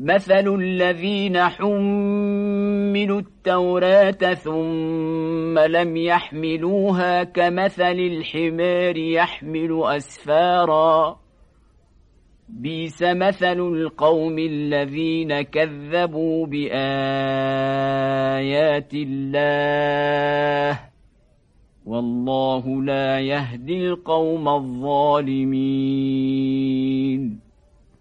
مثل الذين حملوا التوراة ثم لم يحملوها كمثل الحمار يحمل أسفارا بيس مثل القوم الذين كذبوا بآيات الله والله لا يهدي القوم الظالمين